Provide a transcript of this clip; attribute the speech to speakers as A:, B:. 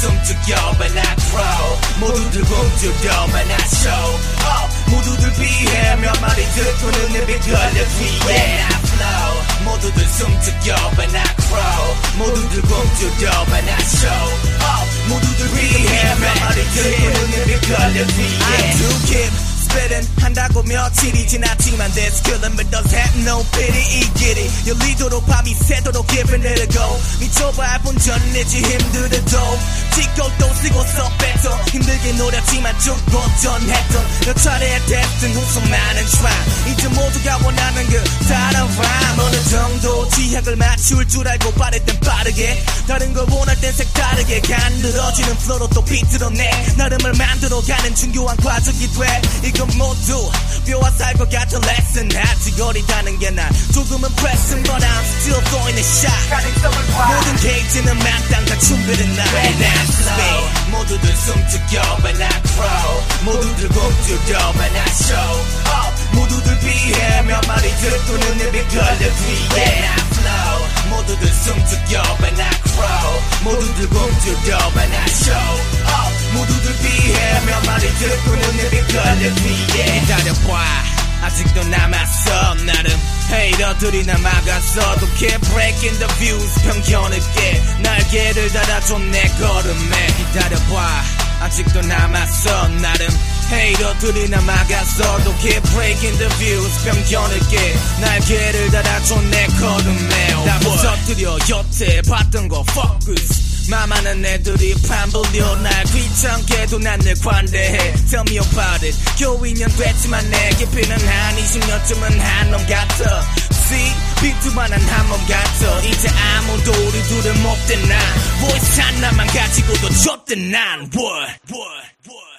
A: 숨죽여 But I grow 모두들 굶주려 But I show up 모두들 비해 몇 마리 듣고는 내빛 걸려 뒤에 When I flow 모두들 숨죽여 But I grow 모두들 굶주려 But I show up 모두들 비해 몇 마리 듣고는 내빛 걸려 뒤에 I do keep spitting 한다고 며칠이 지났지만 This killing me does have no pity 이 길이 열리도록 밤이 새도록 giving it a go. 미쳐봐 본 전내지 힘들어도 찍고 또 쓰고 써 뱉어. 힘들게 노렸지만 쭉 도전했던 몇 차례의 됐든 웃음 많은 try. 이제 모두가 원하는 그 다른 rhyme 어느 정도 지향을 맞출 줄 알고 빠를 땐 빠르게. 다른 걸 원할 땐 색다르게 간드러지는 플로로 또 비틀어내. 나름을 만들어가는 중요한 과정이 돼. 이건 모두 뼈와 살것 같은 아 직 어리다는 게나 조금은 pressing but I'm still throwing a shot 모든 게이지는 만땅 다 준비된 나 When I flow 모두들 숨죽여 When I grow 모두들 굶주려 When I show up 모두들 비해 몇 마리 듣고는 내빛 걸려 뒤에 When I flow 모두들 숨죽여 When I grow 모두들 굶주려 When I show up 모두들 비해 몇 마리 듣고는 내빛 걸려 뒤에 기다려봐 아직도 남았어. 나름 헤이러들이 나 막았어도 keep breaking the views. 편견을 깨 날개를 달아줘 내 걸음에. 기다려봐 아직도 남았어. 나름 헤이러들이 나 막았어도 keep breaking the views. 편견을 깨 날개를 달아줘 내 걸음에. 다 부서뜨려 여태 봤던 거 focus. 마마는 애들이 판불려 날 귀찮게도 난늘 관대해. Tell me about it. 겨우 2년 됐지만 내 깊이 는한 20년쯤은 한놈 같아. See 비트만한 한몸 같아. 이제 아무도 우리 둘을 못된 나. Voice 하나만 가지고도 줬대 난. What what what